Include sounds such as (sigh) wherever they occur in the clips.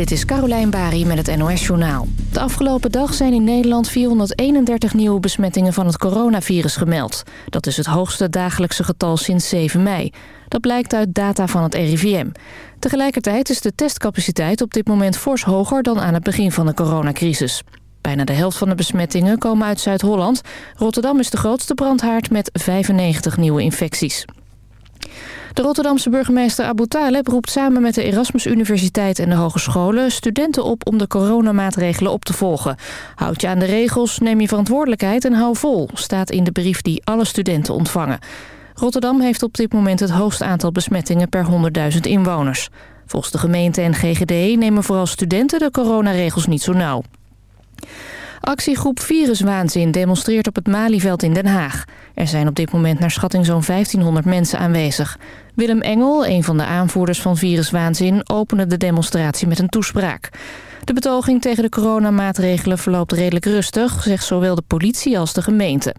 Dit is Carolijn Bari met het NOS Journaal. De afgelopen dag zijn in Nederland 431 nieuwe besmettingen van het coronavirus gemeld. Dat is het hoogste dagelijkse getal sinds 7 mei. Dat blijkt uit data van het RIVM. Tegelijkertijd is de testcapaciteit op dit moment fors hoger dan aan het begin van de coronacrisis. Bijna de helft van de besmettingen komen uit Zuid-Holland. Rotterdam is de grootste brandhaard met 95 nieuwe infecties. De Rotterdamse burgemeester Abu Taleb roept samen met de Erasmus Universiteit en de hogescholen studenten op om de coronamaatregelen op te volgen. Houd je aan de regels, neem je verantwoordelijkheid en hou vol, staat in de brief die alle studenten ontvangen. Rotterdam heeft op dit moment het hoogste aantal besmettingen per 100.000 inwoners. Volgens de gemeente en GGD nemen vooral studenten de coronaregels niet zo nauw. Actiegroep Viruswaanzin demonstreert op het Malieveld in Den Haag. Er zijn op dit moment naar schatting zo'n 1500 mensen aanwezig. Willem Engel, een van de aanvoerders van Viruswaanzin... opende de demonstratie met een toespraak. De betoging tegen de coronamaatregelen verloopt redelijk rustig... zegt zowel de politie als de gemeente.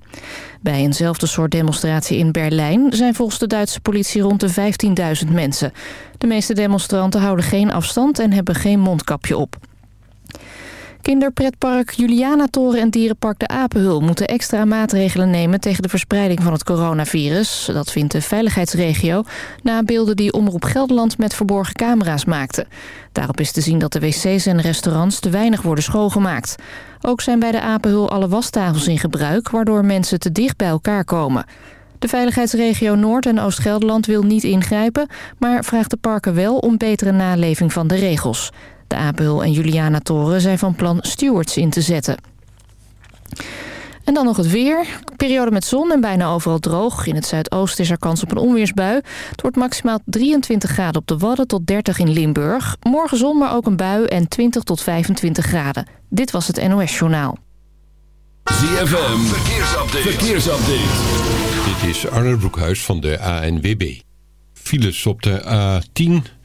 Bij eenzelfde soort demonstratie in Berlijn... zijn volgens de Duitse politie rond de 15.000 mensen. De meeste demonstranten houden geen afstand en hebben geen mondkapje op. Kinderpretpark Julianatoren en dierenpark De Apenhul moeten extra maatregelen nemen tegen de verspreiding van het coronavirus. Dat vindt de veiligheidsregio na beelden die Omroep Gelderland met verborgen camera's maakte. Daarop is te zien dat de wc's en restaurants te weinig worden schoongemaakt. Ook zijn bij De Apenhul alle wastafels in gebruik, waardoor mensen te dicht bij elkaar komen. De veiligheidsregio Noord- en Oost-Gelderland wil niet ingrijpen... maar vraagt de parken wel om betere naleving van de regels. De Apel en Juliana Toren zijn van plan stewards in te zetten. En dan nog het weer. Periode met zon en bijna overal droog. In het zuidoosten is er kans op een onweersbui. Het wordt maximaal 23 graden op de Wadden tot 30 in Limburg. Morgen zon, maar ook een bui en 20 tot 25 graden. Dit was het NOS Journaal. ZFM, verkeersupdate. verkeersupdate. Dit is Arne Broekhuis van de ANWB. Files op de A10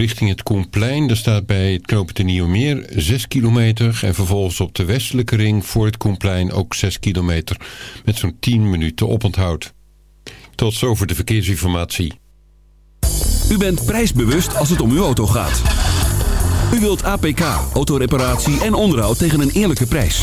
richting het Koenplein. Daar staat bij het knooppunt de Meer 6 kilometer. En vervolgens op de westelijke ring voor het Koenplein ook 6 kilometer. Met zo'n 10 minuten oponthoud. Tot zover de verkeersinformatie. U bent prijsbewust als het om uw auto gaat. U wilt APK, autoreparatie en onderhoud tegen een eerlijke prijs.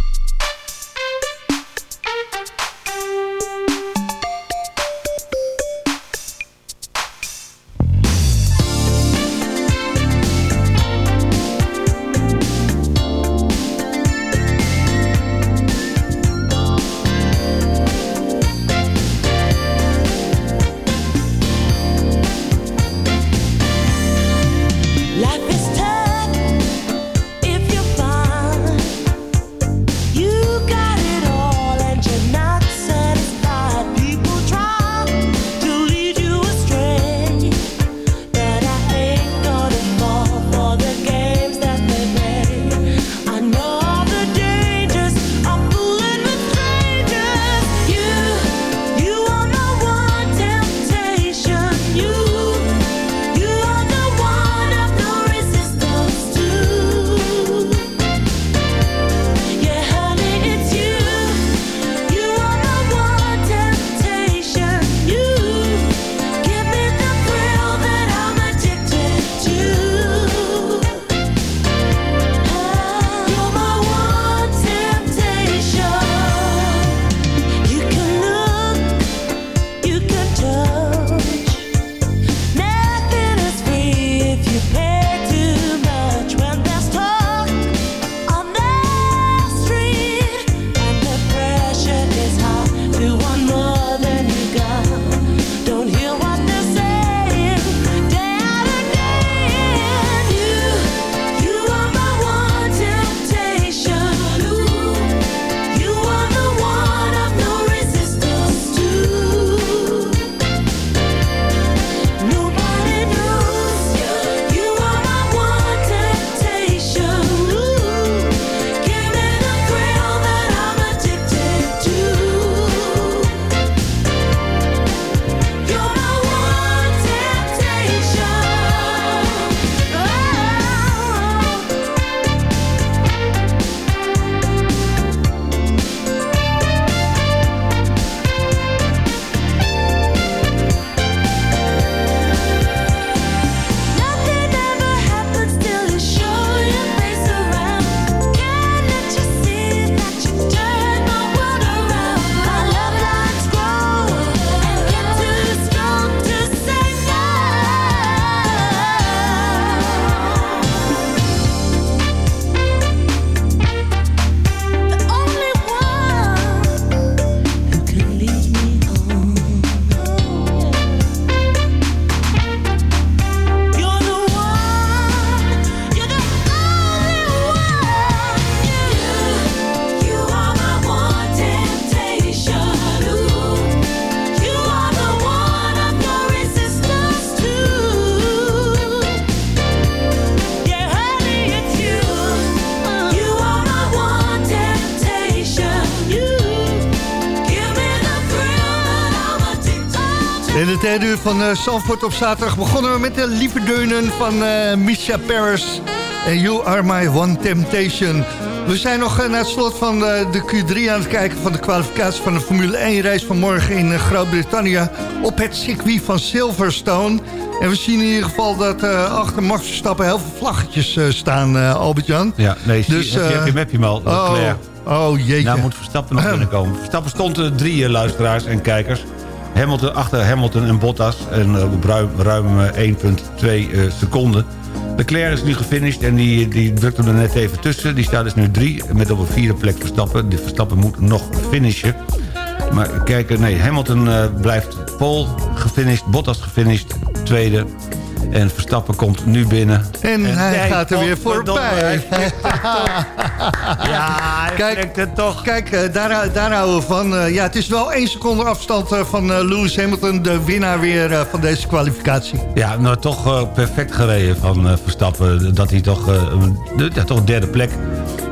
In het derde uur van uh, op zaterdag begonnen we met de lieve deunen van uh, Misha Paris. En You Are My One Temptation. We zijn nog uh, naar het slot van de Q3 aan het kijken van de kwalificatie van de Formule 1 race van morgen in Groot-Brittannië op het circuit van Silverstone. En we zien in ieder geval dat achter Max Verstappen heel veel vlaggetjes staan, Albert-Jan. Ja, nee, dus, heb, je, heb je mapje mal, oh, oh jeetje. Nou moet Verstappen nog binnenkomen. Verstappen stond drie luisteraars en kijkers. Hamilton, achter Hamilton en Bottas. En op ruim, ruim 1,2 seconden. Leclerc is nu gefinished en die, die drukt hem er net even tussen. Die staat dus nu drie met op een vierde plek Verstappen. De Verstappen moet nog finishen. Maar kijk, nee, Hamilton uh, blijft pole gefinished. Bottas gefinished, tweede. En Verstappen komt nu binnen. En, en hij gaat er weer voorbij. (laughs) ja, hij kijk, het toch. Kijk, uh, daar, daar houden we van. Uh, ja, het is wel één seconde afstand uh, van Lewis Hamilton, de winnaar weer van deze kwalificatie. Ja, nou toch perfect gereden van Verstappen. Dat hij toch, ja, toch derde plek.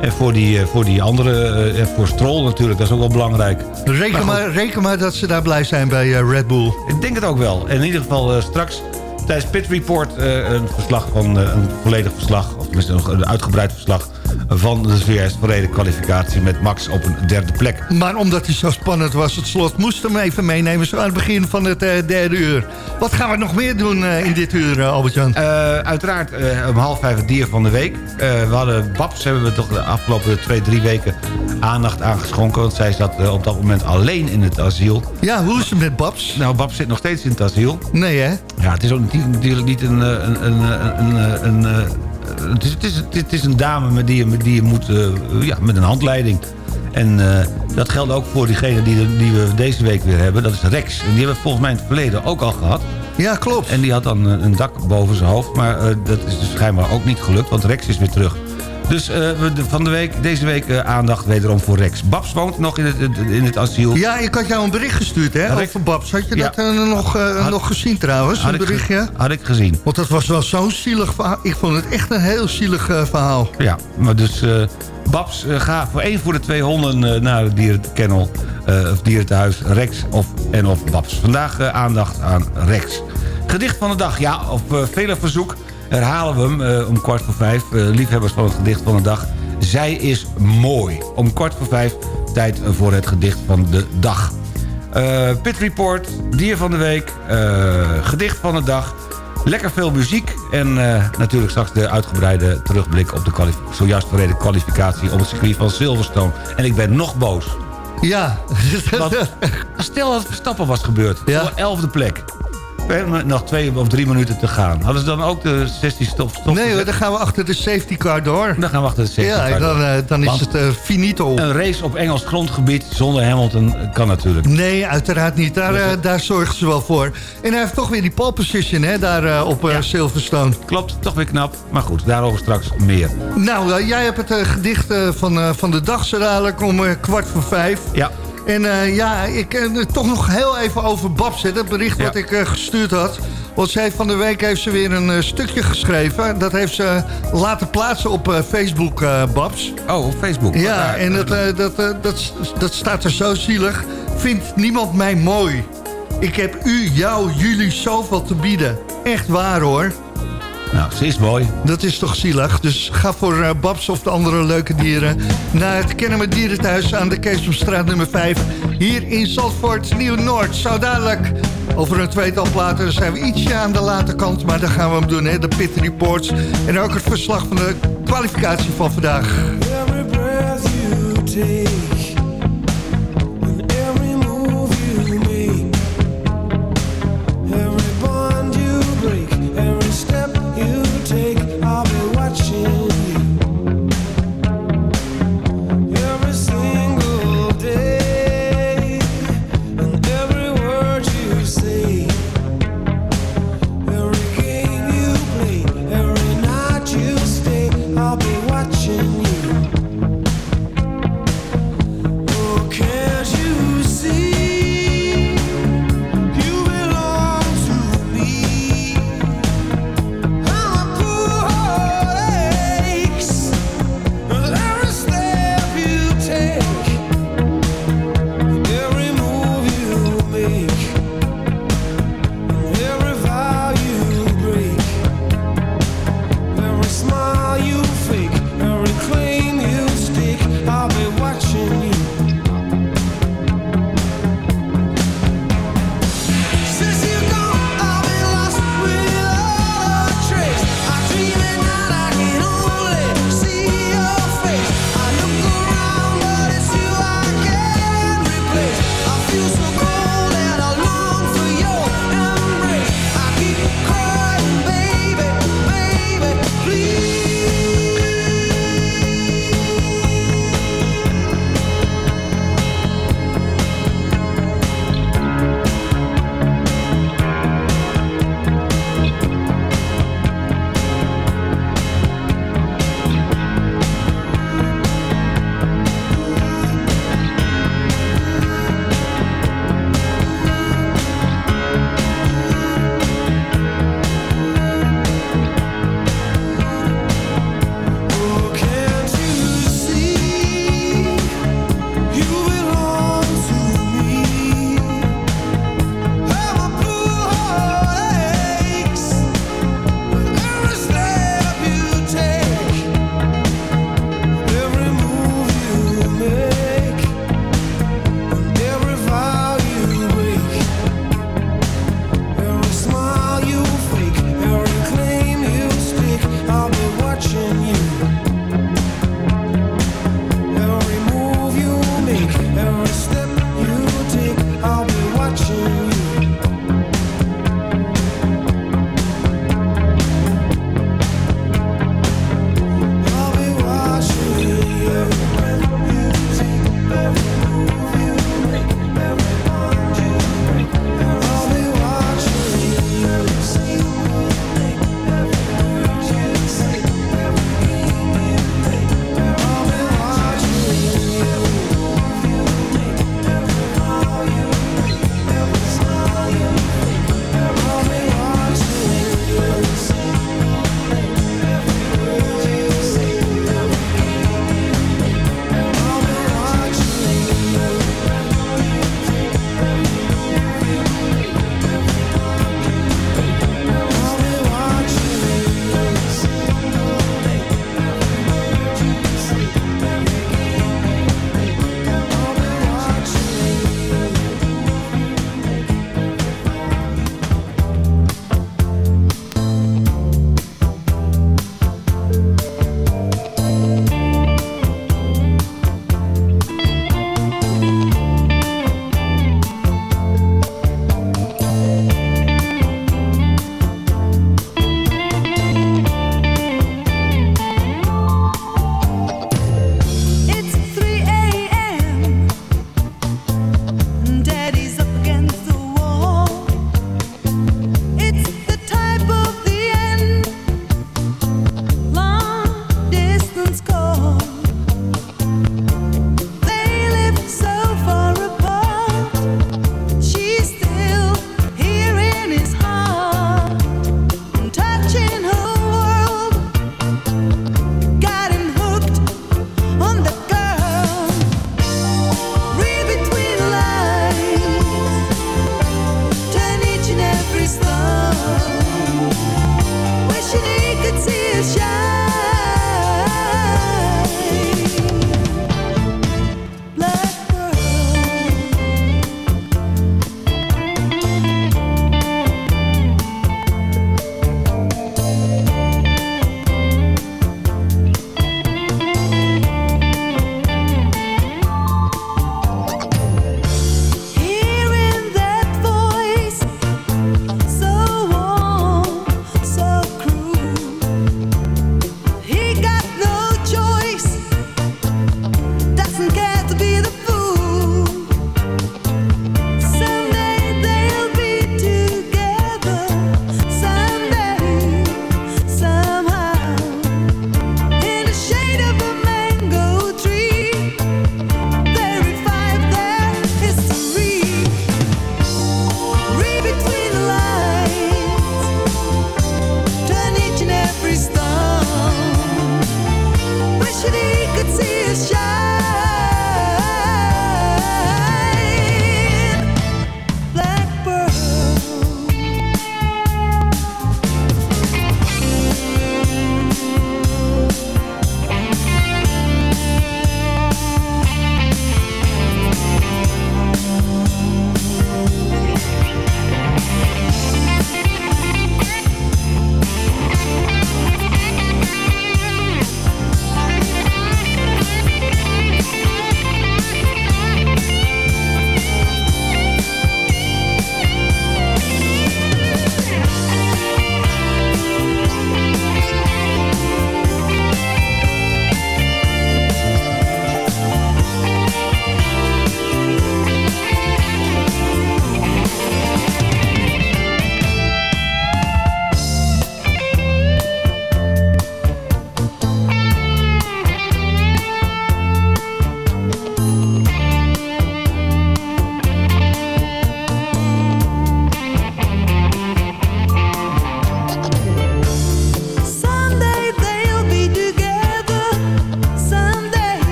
En voor die, voor die andere, voor Stroll natuurlijk, dat is ook wel belangrijk. Reken maar, reken maar dat ze daar blij zijn bij Red Bull. Ik denk het ook wel. En in ieder geval straks tijdens Pit Report uh, een verslag van uh, een volledig verslag, of tenminste een uitgebreid verslag van de VS verreden kwalificatie met Max op een derde plek. Maar omdat hij zo spannend was, het slot moest hem even meenemen zo aan het begin van het uh, derde uur. Wat gaan we nog meer doen in dit uur, Albert-Jan? uiteraard om half vijf het dier van de week. we hadden Babs, hebben we toch de afgelopen twee, drie weken aandacht aangeschonken. Want zij zat op dat moment alleen in het asiel. Ja, hoe is het met Babs? Nou, Babs zit nog steeds in het asiel. Nee, hè? Ja, het is ook natuurlijk niet een, een, een, een, een het, is, het, is, het is een dame met die, je, die je moet, uh, ja, met een handleiding. En uh, dat geldt ook voor diegene die, die we deze week weer hebben. Dat is Rex. En die hebben we volgens mij in het verleden ook al gehad. Ja, klopt. En die had dan een dak boven zijn hoofd. Maar uh, dat is dus schijnbaar ook niet gelukt, want Rex is weer terug. Dus uh, van de week, deze week uh, aandacht wederom voor Rex. Babs woont nog in het, in het asiel. Ja, ik had jou een bericht gestuurd hè, Rex, over Babs. Had je ja. dat uh, nog, had, nog gezien trouwens, had een berichtje? Ge had ik gezien. Want dat was wel zo'n zielig verhaal. Ik vond het echt een heel zielig verhaal. Ja, maar dus Babs, ga voor één voor de twee honden naar het dierenkennel... of dierentehuis Rex of, en of Babs. Vandaag aandacht aan Rex. Gedicht van de dag, ja, op vele verzoek herhalen we hem uh, om kwart voor vijf. Uh, liefhebbers van het gedicht van de dag. Zij is mooi. Om kwart voor vijf tijd voor het gedicht van de dag. Uh, Pit Report, dier van de week, gedicht van de dag. Lekker veel muziek en natuurlijk straks de uitgebreide terugblik... op de zojuist verreden kwalificatie op het circuit van Silverstone. En ik ben nog boos. Ja. (laughs) Want, stel dat Verstappen was gebeurd. Ja. Voor elfde plek. We hebben nog twee of drie minuten te gaan. Hadden ze dan ook de 16 stop? stop nee hoor, dan gaan we achter de safety car door. Dan gaan we achter de safety ja, car dan, door. Uh, dan is het uh, finito. Een race op Engels grondgebied zonder Hamilton kan natuurlijk. Nee, uiteraard niet. Daar, uh, daar zorgen ze wel voor. En hij heeft toch weer die pole position hè, daar op ja. Silverstone. Klopt, toch weer knap. Maar goed, daarover straks meer. Nou, jij hebt het gedicht van, van de dag zo dadelijk om kwart voor vijf. Ja. En uh, ja, ik uh, toch nog heel even over Babs, het bericht wat ik uh, gestuurd had. Want zij van de week heeft ze weer een stukje geschreven. Dat heeft ze laten plaatsen op Facebook, Babs. Oh, op Facebook. Ja, en dat, dat, dat, dat staat er zo zielig. Vindt niemand mij mooi? Ik heb u, jou, jullie zoveel te bieden. Echt waar hoor. Nou, ze is mooi. Dat is toch zielig. Dus ga voor uh, Babs of de andere leuke dieren... naar het Kennemer Dierenthuis aan de Keesomstraat nummer 5... hier in Zandvoort, Nieuw-Noord. Zo dadelijk over een tweetal platen zijn we ietsje aan de late kant... maar dan gaan we hem doen, hè? de Pit Reports... en ook het verslag van de kwalificatie van vandaag. Every breath you take.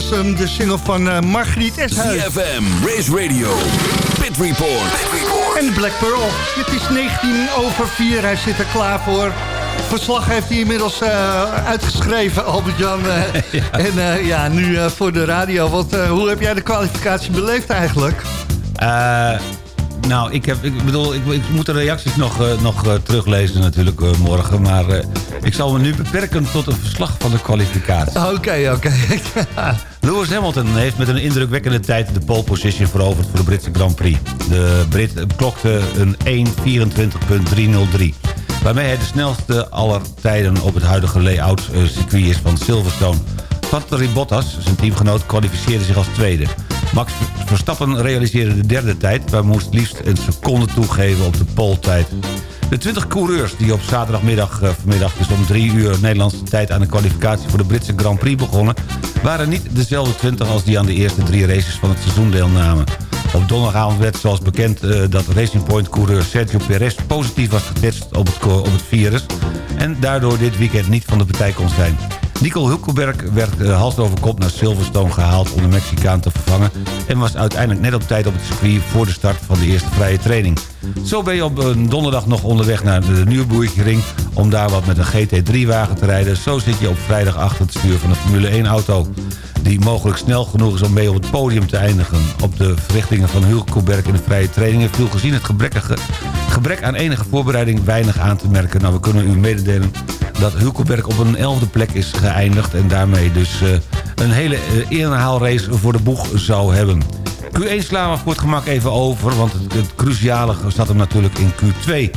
Was hem, de single van eh, Margriet Eshuis. CFM, Race Radio, Pit Report. En Black Pearl. Het is 19 over 4, hij zit er klaar voor. Verslag heeft hij inmiddels eh, uitgeschreven, (laughs) Albert-Jan. eh. (laughs) En eh, ja, nu eh, voor de radio. Want hoe heb jij de kwalificatie beleefd eigenlijk? Eh, nou, ik, heb, ik bedoel, ik, ik moet de reacties nog, eh, nog teruglezen natuurlijk morgen. Maar eh, ik zal me nu beperken tot een verslag van de kwalificatie. Oké, (laughs) oké. Lewis Hamilton heeft met een indrukwekkende tijd de pole position veroverd voor de Britse Grand Prix. De Brit klokte een 1.24.303. Waarmee hij de snelste aller tijden op het huidige layout eh, circuit is van Silverstone. Valtteri Bottas, zijn teamgenoot, kwalificeerde zich als tweede. Max Verstappen realiseerde de derde tijd... maar moest liefst een seconde toegeven op de poltijd. De 20 coureurs die op zaterdagmiddag, eh, vanmiddag dus om 3 uur Nederlandse tijd... aan de kwalificatie voor de Britse Grand Prix begonnen... waren niet dezelfde 20 als die aan de eerste drie races van het seizoen deelnamen. Op donderdagavond werd zoals bekend eh, dat Racing Point-coureur Sergio Perez... positief was getest op het, op het virus... en daardoor dit weekend niet van de partij kon zijn. Nico Hulkenberg werd uh, hals over kop naar Silverstone gehaald om de Mexicaan te vervangen... en was uiteindelijk net op tijd op het circuit voor de start van de eerste vrije training. Zo ben je op een donderdag nog onderweg naar de Nürburgring... om daar wat met een GT3-wagen te rijden. Zo zit je op vrijdag achter het stuur van een Formule 1-auto... die mogelijk snel genoeg is om mee op het podium te eindigen. Op de verrichtingen van Hulkenberg in de vrije trainingen... viel gezien het gebrek aan enige voorbereiding weinig aan te merken. Nou, we kunnen u mededelen dat Hulkenberg op een elfde plek is geëindigd... en daarmee dus eh, een hele uh, inhaalrace voor de boeg zou hebben. Q1 slaan we voor het gemak even over... want het, het cruciale zat hem natuurlijk in Q2...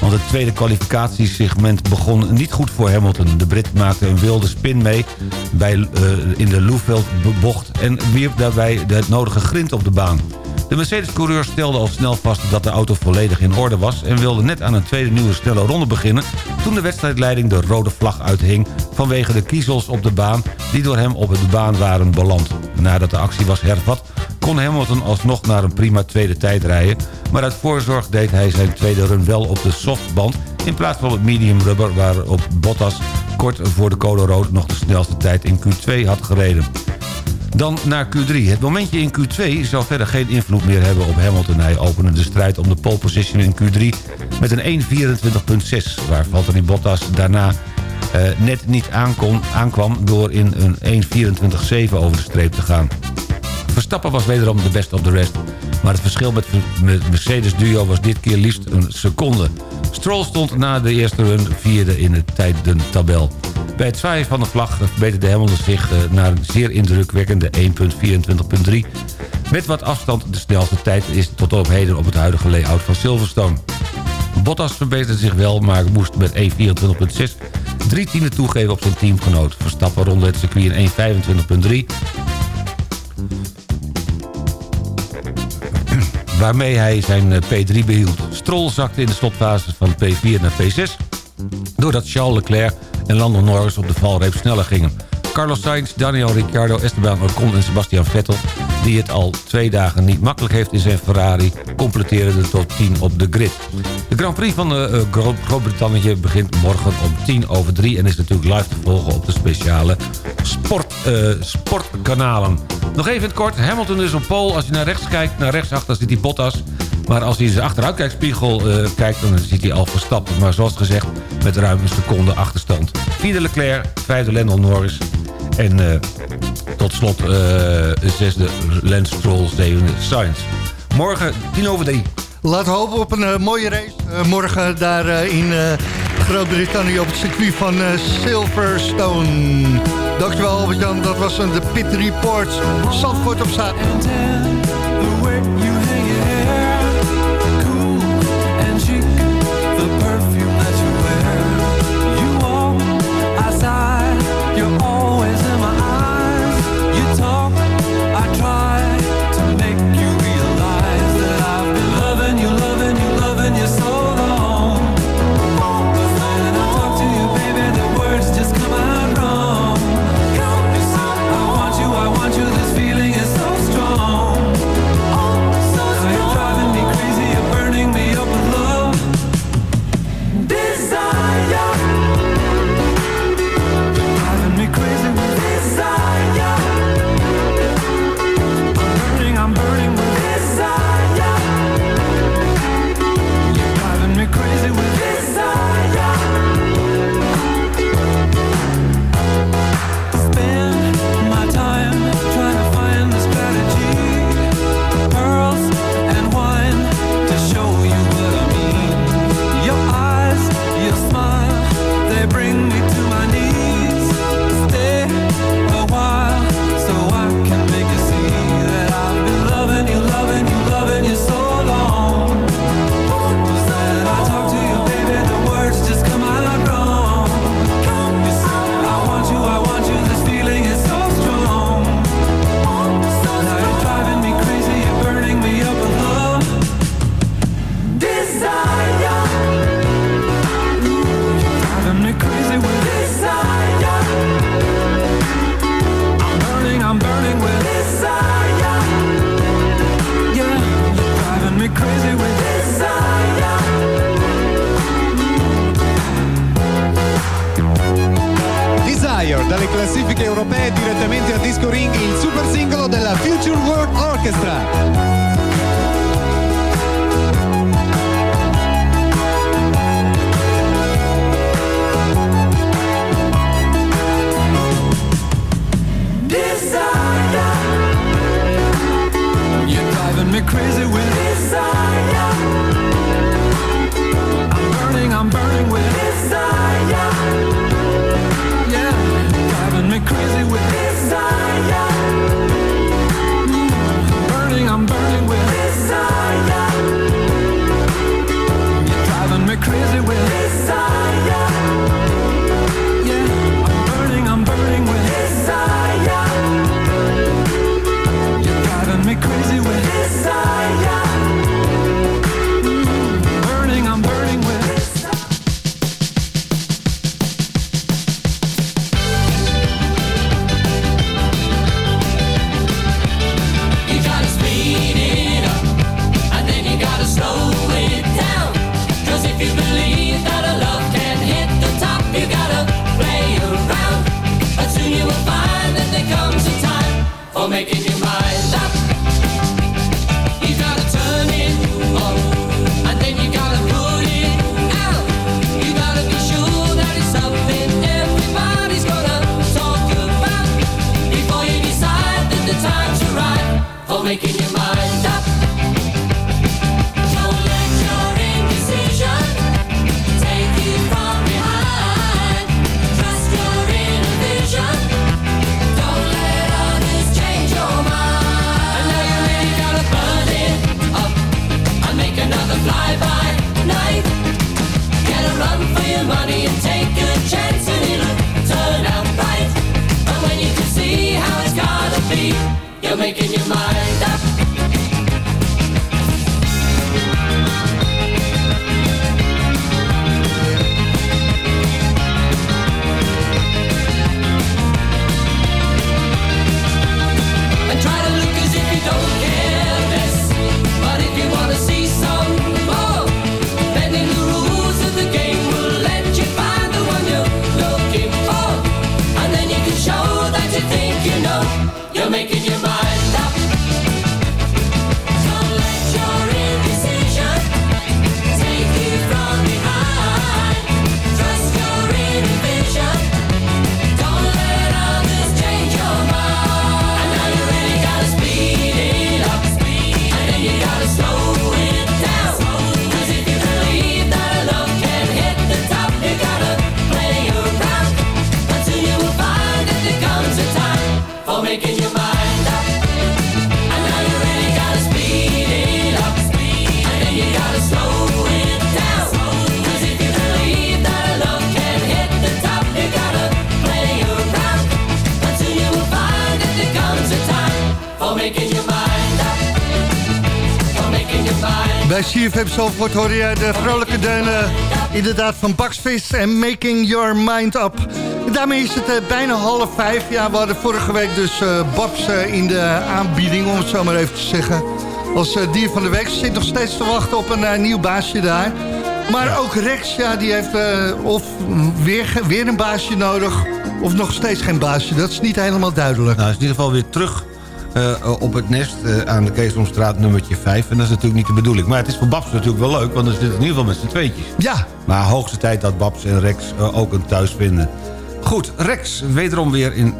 Want het tweede kwalificatiesegment begon niet goed voor Hamilton. De Brit maakte een wilde spin mee bij, uh, in de Loefveld-bocht... en wierp daarbij het nodige grind op de baan. De Mercedes-coureur stelde al snel vast dat de auto volledig in orde was... en wilde net aan een tweede nieuwe snelle ronde beginnen... toen de wedstrijdleiding de rode vlag uithing... vanwege de kiezels op de baan die door hem op de baan waren beland. Nadat de actie was hervat kon Hamilton alsnog naar een prima tweede tijd rijden... maar uit voorzorg deed hij zijn tweede run wel op de softband... in plaats van het medium rubber waarop Bottas kort voor de code rood... nog de snelste tijd in Q2 had gereden. Dan naar Q3. Het momentje in Q2 zou verder geen invloed meer hebben op Hamilton. Hij opende de strijd om de pole position in Q3 met een 1.24.6... waar Valtteri Bottas daarna uh, net niet aankon, aankwam... door in een 1.24.7 over de streep te gaan. Verstappen was wederom de best of the rest. Maar het verschil met, Mercedes-duo was dit keer liefst een seconde. Stroll stond na de eerste run vierde in de tijdentabel. Bij het zwaaien van de vlag verbeterde Hamilton zich uh, naar een zeer indrukwekkende 1.24.3. Met wat afstand de snelste tijd is tot op heden op het huidige layout van Silverstone. Bottas verbeterde zich wel, maar moest met 1.24.6 drie tienden toegeven op zijn teamgenoot. Verstappen ronde het circuit in 1.25.3 waarmee hij zijn P3 behield. Stroll zakte in de slotfase van P4 naar P6... doordat Charles Leclerc en Lando Norris op de valreep sneller gingen. Carlos Sainz, Daniel Ricciardo, Esteban Ocon en Sebastian Vettel... die het al twee dagen niet makkelijk heeft in zijn Ferrari... completeerden de top 10 op de grid. De Grand Prix van uh, Groot-Brittannië begint morgen om 10 over 3... en is natuurlijk live te volgen op de speciale sport, uh, sportkanalen. Nog even in het kort, Hamilton is op pole. Als je naar rechts kijkt, naar rechtsachter zit hij Bottas... Maar als hij in zijn achteruitkijkspiegel uh, kijkt, dan ziet hij al verstappen. Maar zoals gezegd, met ruim een seconde achterstand. Vierde Leclerc, vijfde Lando Norris. En uh, tot slot uh, zesde Lance Stroll, zevende Sainz. Morgen tien over drie. We hopen op een mooie race. morgen daar in Groot-Brittannië op het circuit van Silverstone. Dankjewel Albert-Jan, dat was een de Pit Report. Zandvoort op zaterdag. CFM Zalvoort hoor je de vrolijke deunen inderdaad van Baksvis en Making Your Mind Up. Daarmee is het eh, bijna half vijf. Ja, we hadden vorige week dus eh, Babs eh, in de aanbieding, om het zo maar even te zeggen. Als dier van de week. Ze zit nog steeds te wachten op een nieuw baasje daar. Maar ook Rex, ja, die heeft of weer, weer een baasje nodig... of nog steeds geen baasje. Dat is niet helemaal duidelijk. Nou, is in ieder geval weer terug eh, op het nest eh, aan de Keesomstraat nummertje 5. En dat is natuurlijk niet de bedoeling. Maar het is voor Babs natuurlijk wel leuk, want dan zitten in ieder geval met z'n tweetjes. Ja, Maar hoogste tijd dat Babs en Rex eh, ook een thuis vinden. Goed, Rex, wederom weer in,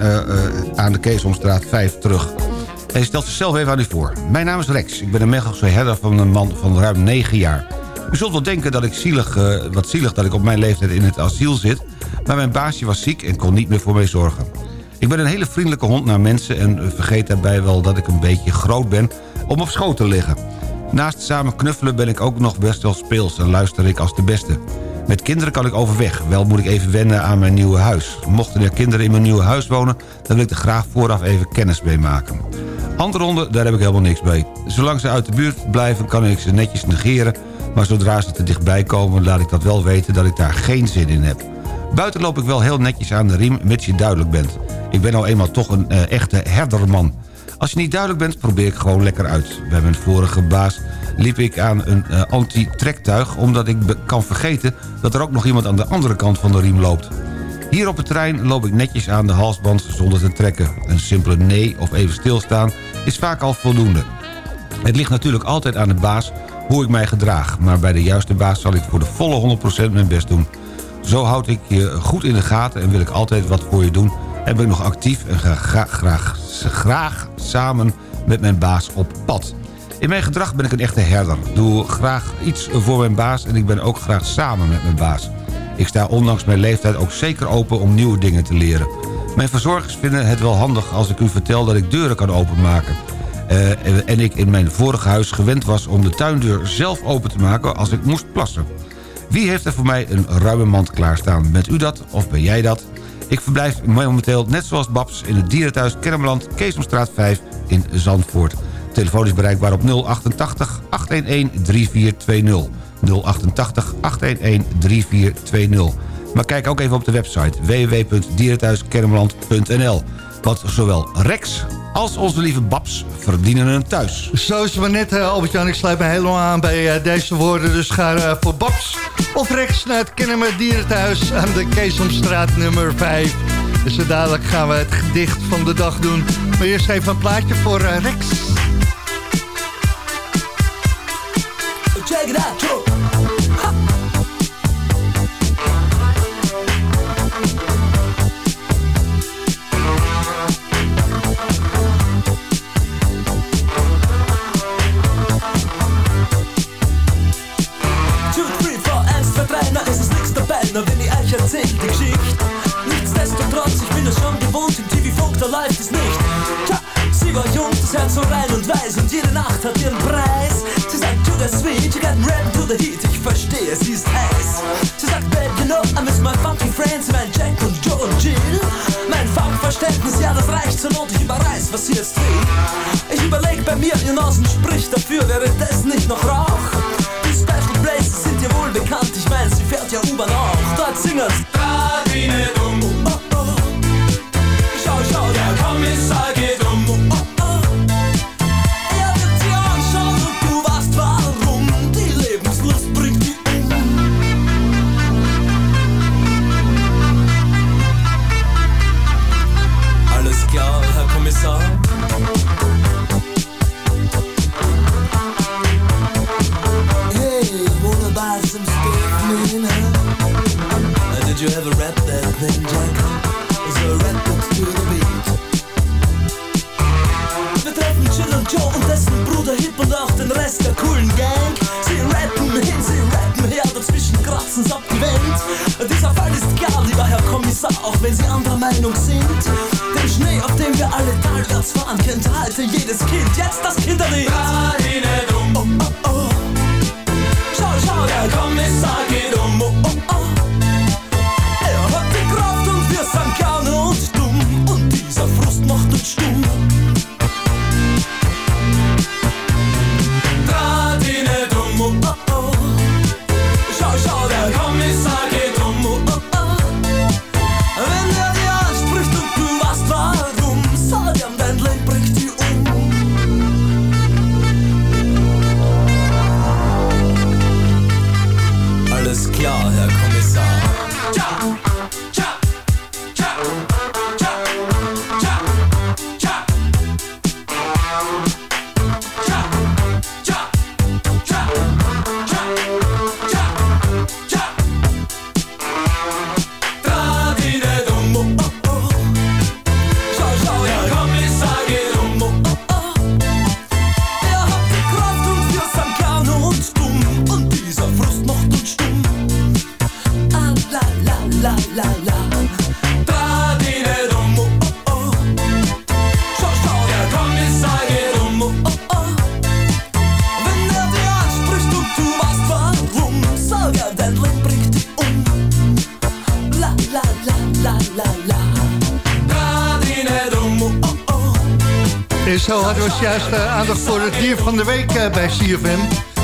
aan de Keesomstraat 5 terug. Hij stelt zichzelf even aan u voor. Mijn naam is Rex. Ik ben een Mechelse herder van een man van ruim 9 jaar. U zult wel denken dat ik zielig, wat zielig dat ik op mijn leeftijd in het asiel zit... maar mijn baasje was ziek en kon niet meer voor mij zorgen. Ik ben een hele vriendelijke hond naar mensen... en eh, vergeet daarbij wel dat ik een beetje groot ben om op schoot te liggen. Naast samen knuffelen ben ik ook nog best wel speels... en luister ik als de beste. Met kinderen kan ik overweg. Wel moet ik even wennen aan mijn nieuwe huis. Mochten er kinderen in mijn nieuwe huis wonen... dan wil ik er graag vooraf even kennis mee maken. Andere honden, daar heb ik helemaal niks mee. Zolang ze uit de buurt blijven, kan ik ze netjes negeren... maar zodra ze te dichtbij komen, laat ik dat wel weten dat ik daar geen zin in heb. Buiten loop ik wel heel netjes aan de riem, mits je duidelijk bent. Ik ben nou eenmaal toch een eh, echte herderman. Als je niet duidelijk bent, probeer ik gewoon lekker uit. Bij mijn vorige baas liep ik aan een eh, anti-trektuig... omdat ik kan vergeten dat er ook nog iemand aan de andere kant van de riem loopt. Hier op het terrein loop ik netjes aan de halsband zonder te trekken. Een simpele nee of even stilstaan is vaak al voldoende. Het ligt natuurlijk altijd aan de baas hoe ik mij gedraag. Maar bij de juiste baas zal ik voor de volle 100% mijn best doen. Zo houd ik je goed in de gaten en wil ik altijd wat voor je doen... en ben ik nog actief en ga graag, graag, graag samen met mijn baas op pad. In mijn gedrag ben ik een echte herder. Doe graag iets voor mijn baas en ik ben ook graag samen met mijn baas. Ik sta ondanks mijn leeftijd ook zeker open om nieuwe dingen te leren. Mijn verzorgers vinden het wel handig als ik u vertel dat ik deuren kan openmaken. Eh, en ik in mijn vorige huis gewend was om de tuindeur zelf open te maken als ik moest plassen. Wie heeft er voor mij een ruime mand klaarstaan? Bent u dat of ben jij dat? Ik verblijf momenteel net zoals Babs in het dierenthuis Kermeland, Keesomstraat 5 in Zandvoort. Telefoon is bereikbaar op 088 811 3420. 088 811 3420. Maar kijk ook even op de website www.dierenthuiskermeland.nl. Want zowel Rex als onze lieve Babs verdienen een thuis. Zo is het maar net, uh, Albert-Jan. Ik sluit me helemaal aan bij eh, deze woorden. Dus ga eh, voor Babs of Rex naar het Kennemer Dierenthuis... aan de Keesomstraat nummer 5. Dus dadelijk gaan we het gedicht van de dag doen. Maar eerst even een plaatje voor eh, Rex. Friends, mein Jack und Joe und Jill. Mein Funkverständnis, ja, das reicht zur Not, ich überreiß, was sie jetzt will. Ich überleg bei mir, ihr Nasen spricht dafür, wäre das nicht noch Rauch? Die Special Places sind dir wohl bekannt, ich mein, sie fährt ja U-Bahn auch. Dort singen's. Radine heute jedes Kind. Jetzt das Kinderlied. Bij.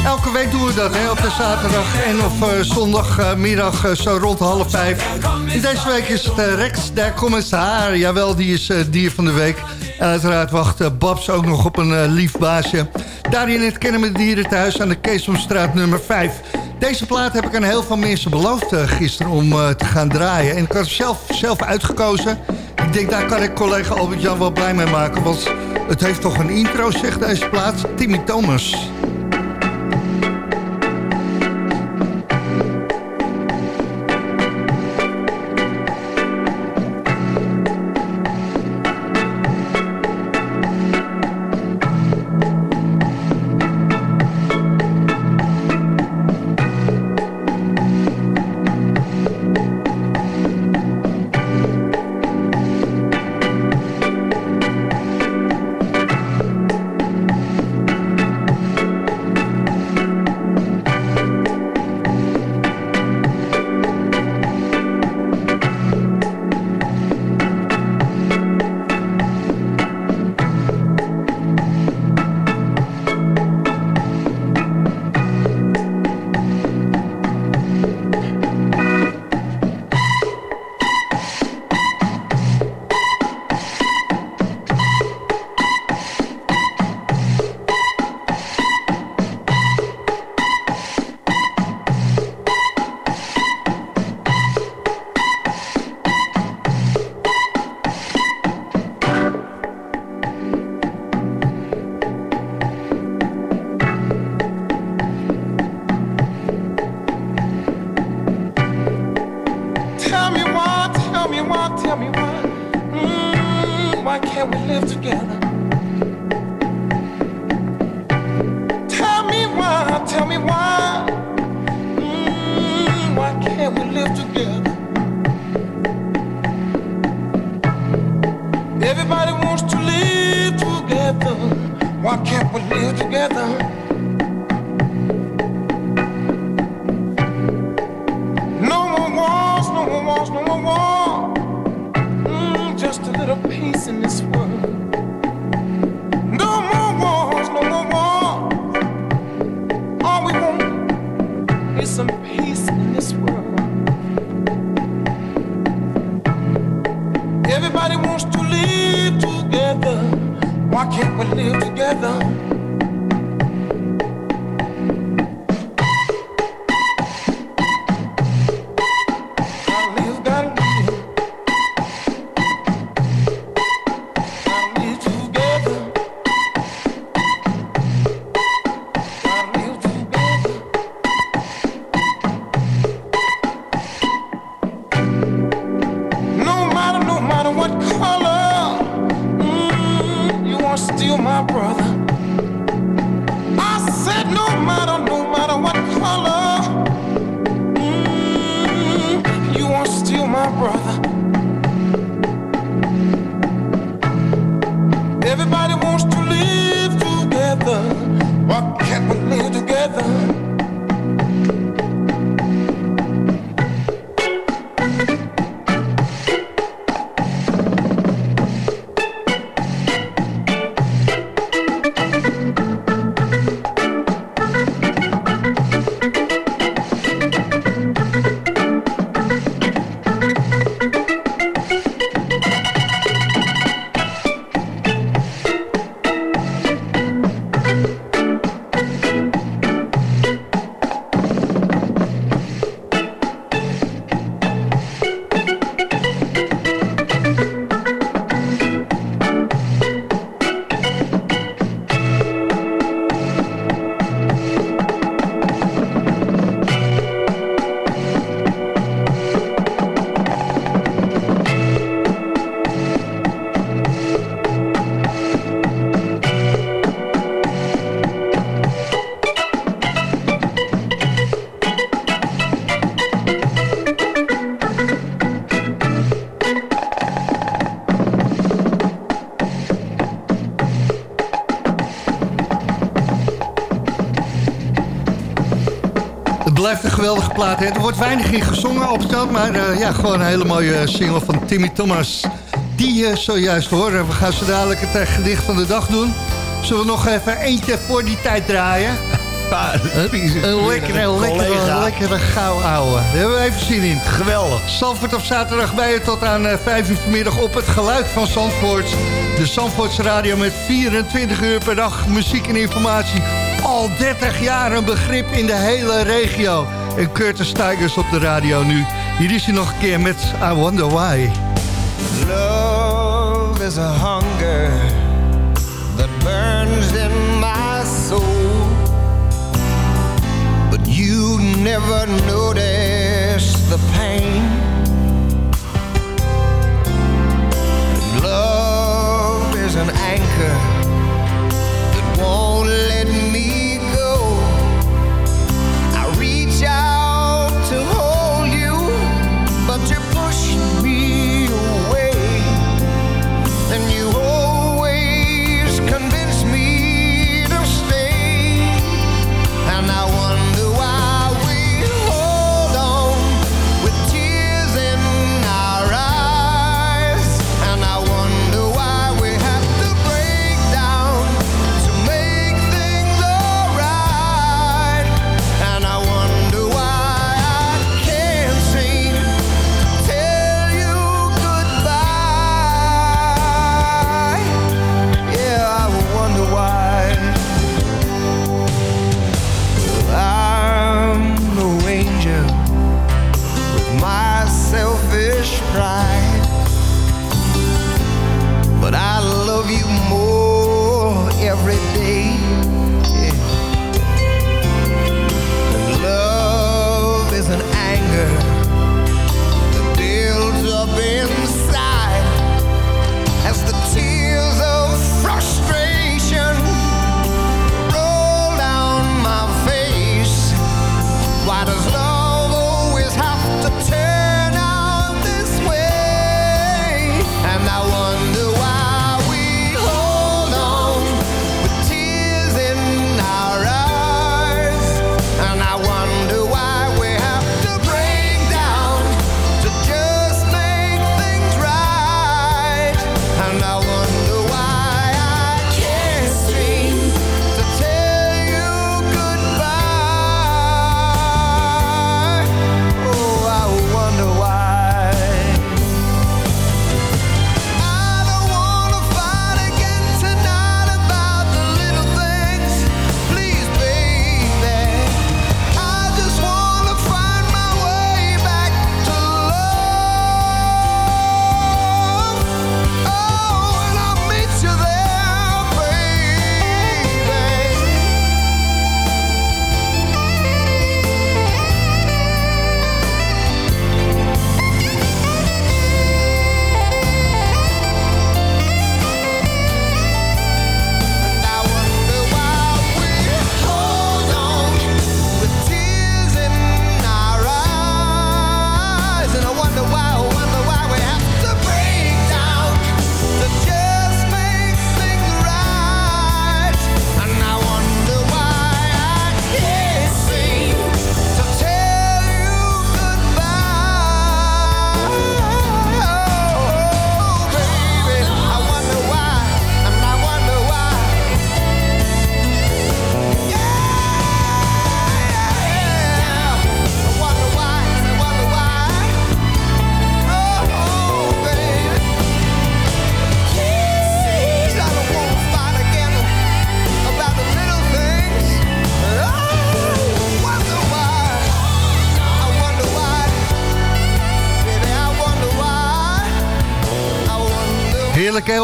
Elke week doen we dat, hè, op de zaterdag en of uh, zondagmiddag uh, zo rond half vijf. En deze week is het uh, Rex, der commissar. Jawel, die is dier van de week. En uiteraard wacht Babs ook nog op een lief baasje. Daar het Kennen met Dieren thuis aan de Keesomstraat nummer 5. Deze plaat heb ik aan heel veel mensen beloofd gisteren om te gaan draaien. En ik had zelf, zelf uitgekozen. Denk, daar kan ik collega Albert-Jan wel blij mee maken. Want het heeft toch een intro, zegt deze plaats. Timmy Thomas. Why can't we live together? Blijft een geweldige plaat. Hè? Er wordt weinig in gezongen op het maar eh, ja, gewoon een hele mooie single van Timmy Thomas. Die je zojuist horen. We gaan zo dadelijk het eh, gedicht van de dag doen. Zullen we nog even eentje voor die tijd draaien? Een lekkere, lekkere, lekkere gauw ouwe. Daar hebben we even zin in. Geweldig. Zandvoort op zaterdag bij je tot aan eh, 5 uur vanmiddag op het geluid van Zandvoort. De Zandvoortse radio met 24 uur per dag muziek en informatie. Al 30 jaar een begrip in de hele regio. En Curtis Tigers op de radio nu. Hier is hij nog een keer met I Wonder Why. Love is a hunger that burns in my soul. But you never notice the pain.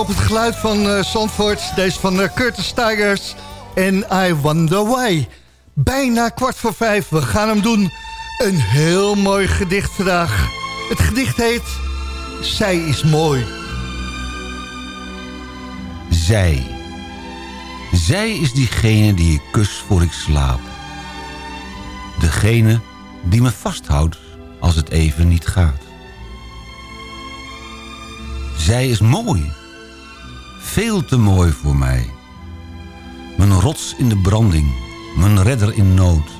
Op het geluid van eh Zandvoort. Deze van eh, Curtis Tigers en I Wonder Why. Bijna kwart voor vijf, we gaan hem doen. Een heel mooi gedicht vandaag. Het gedicht heet Zij is mooi. Zij. Zij is diegene die ik kus voor ik slaap. Degene die me vasthoudt als het even niet gaat. Zij is mooi. Veel te mooi voor mij. Mijn rots in de branding. Mijn redder in nood.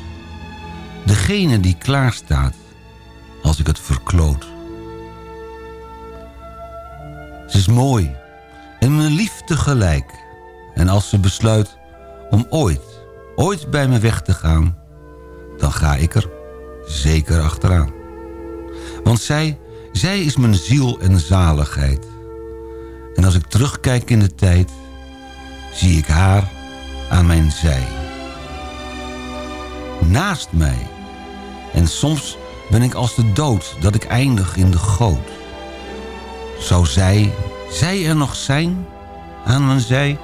Degene die klaarstaat als ik het verkloot. Ze is mooi en me lief tegelijk. En als ze besluit om ooit, ooit bij me weg te gaan... dan ga ik er zeker achteraan. Want zij, zij is mijn ziel en zaligheid. En als ik terugkijk in de tijd... zie ik haar aan mijn zij. Naast mij. En soms ben ik als de dood dat ik eindig in de goot. Zou zij zij er nog zijn aan mijn zij?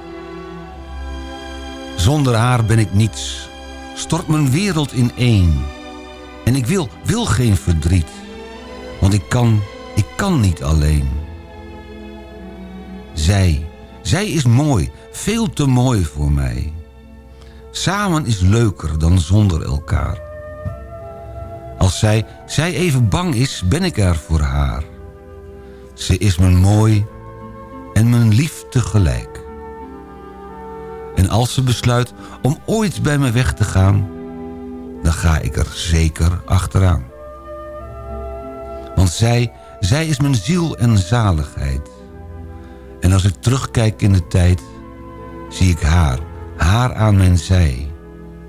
Zonder haar ben ik niets, stort mijn wereld in één. En ik wil, wil geen verdriet, want ik kan, ik kan niet alleen. Zij, zij is mooi, veel te mooi voor mij. Samen is leuker dan zonder elkaar. Als zij, zij even bang is, ben ik er voor haar. Ze is me mooi en mijn lief tegelijk. En als ze besluit om ooit bij me weg te gaan... dan ga ik er zeker achteraan. Want zij, zij is mijn ziel en zaligheid. En als ik terugkijk in de tijd... zie ik haar, haar aan mijn zij,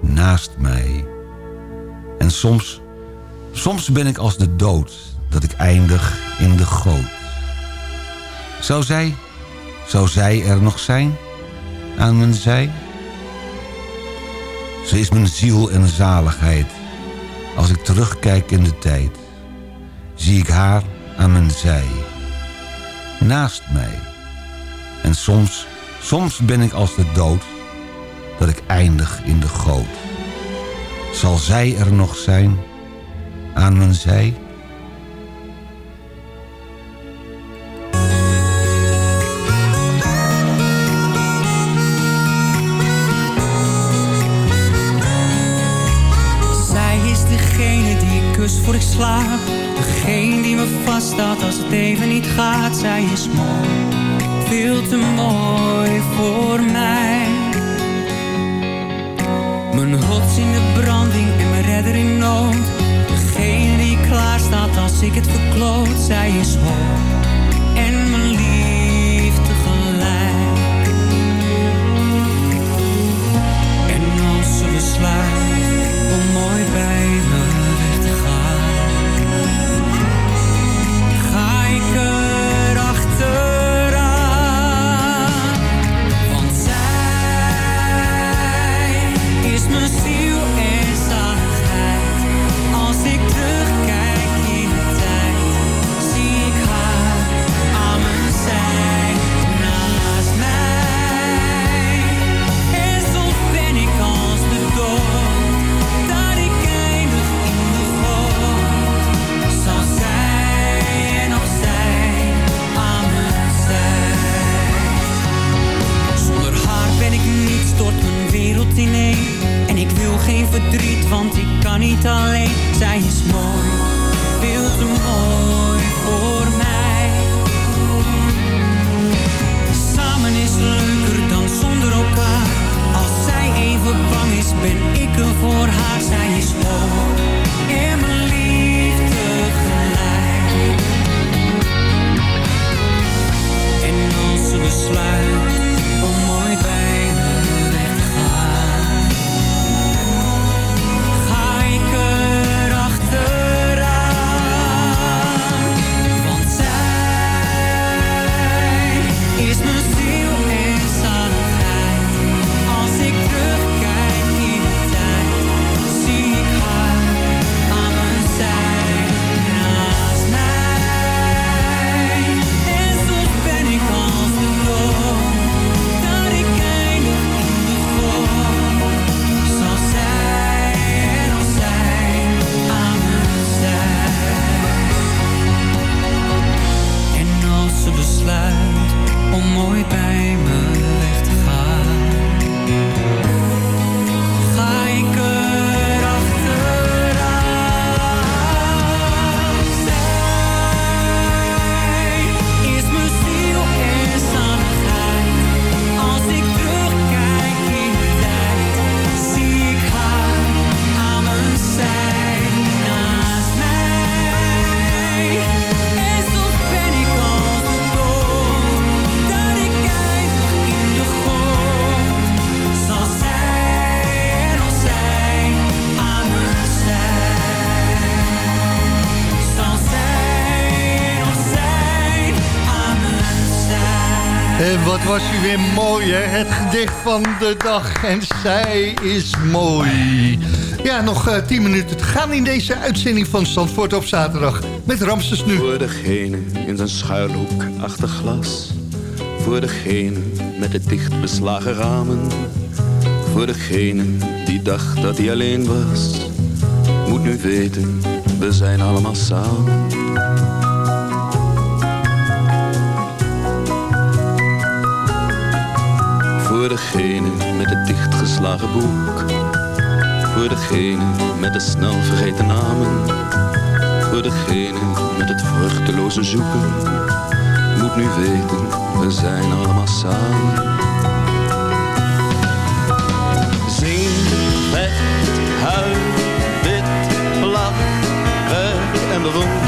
naast mij. En soms, soms ben ik als de dood... dat ik eindig in de goot. Zou zij, zou zij er nog zijn? Aan mijn zij? Ze is mijn ziel en zaligheid. Als ik terugkijk in de tijd, zie ik haar aan mijn zij. Naast mij. En soms, soms ben ik als de dood, dat ik eindig in de goot. Zal zij er nog zijn, aan mijn zij? Van de dag. En zij is mooi. Ja, nog eh, 10 minuten te gaan in deze uitzending van Zandvoort op zaterdag. Met Ramses nu. Voor degene in zijn schuilhoek achter glas. Voor degene met de dicht beslagen ramen. Voor degene die dacht dat hij alleen was. Moet nu weten, we zijn allemaal samen. Voor degene met het dichtgeslagen boek. Voor degene met de snel vergeten namen. Voor degene met het vruchteloze zoeken. Moet nu weten, we zijn allemaal samen. Zing, vecht, huil, wit, lach, werk en bewonder.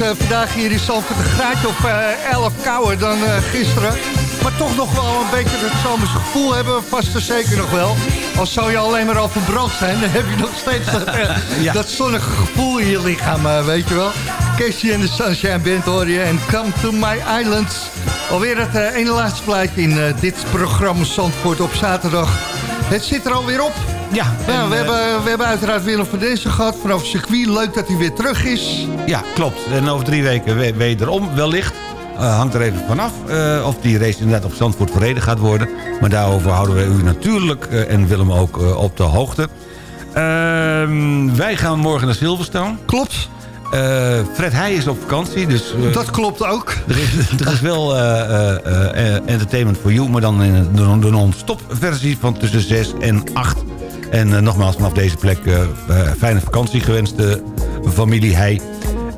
Is eh, vandaag hier in Zandvoort een graadje of eh 11 kouder dan eh, gisteren. Maar toch nog wel een beetje het zomers gevoel hebben we vast en zeker nog wel. Al zou je alleen maar al verbrand zijn, dan heb je nog steeds dat, eh, (laughs) dat zonnige gevoel in je lichaam, eh, weet je wel. Casey en de Sunshine Band hoor je en Come to My Islands. Alweer het eh, ene laatste plaatje in eh, dit programma Zandvoort op zaterdag. Het zit er alweer op. Ja, we, eh, hebben, we hebben uiteraard Willem van Dezen gehad vanaf het circuit. Leuk dat hij weer terug is. Ja, klopt. En over drie weken we- wederom wellicht. Eh, hangt er even vanaf eh, of die race inderdaad op Zandvoort verreden gaat worden. Maar daarover houden we u natuurlijk en Willem ook op de hoogte. Ehm, wij gaan morgen naar Silverstone. Klopt. Fred Heij is op vakantie, dus... Dat klopt ook. er is, er is wel entertainment for you, maar dan in de, de non-stop versie van tussen 6 en 8. En eh, nogmaals, vanaf deze plek eh, eh, fijne vakantie gewenst, familie Heij.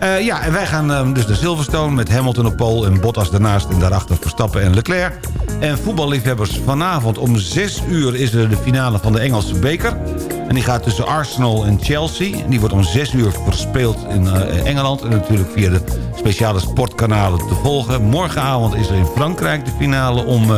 Eh, ja, en wij gaan eh, dus naar Silverstone met Hamilton op pole en Bottas daarnaast... en daarachter Verstappen en Leclerc. En voetballiefhebbers, vanavond om 6 uur is er de finale van de Engelse beker. En die gaat tussen Arsenal en Chelsea. En die wordt om 6 uur verspeeld in Engeland. En natuurlijk via de speciale sportkanalen te volgen. Morgenavond is er in Frankrijk de finale om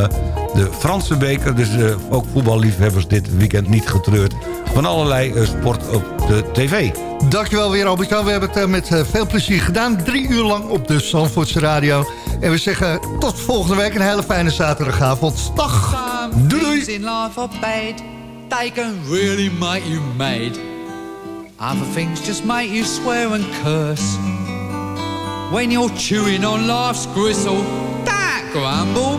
de Franse beker. Dus eh, ook voetballiefhebbers dit weekend niet getreurd. Van allerlei eh, sport op de tv. Dankjewel weer Albert. We hebben het eh, met veel plezier gedaan. Drie uur lang op de Zandvoortse Radio. En we zeggen tot volgende week. Een hele fijne zaterdagavond. Dag. Doei doei. in life are bad. They can really make you mad. Other things just make you swear and curse. When you're chewing on life's gristle, don't grumble,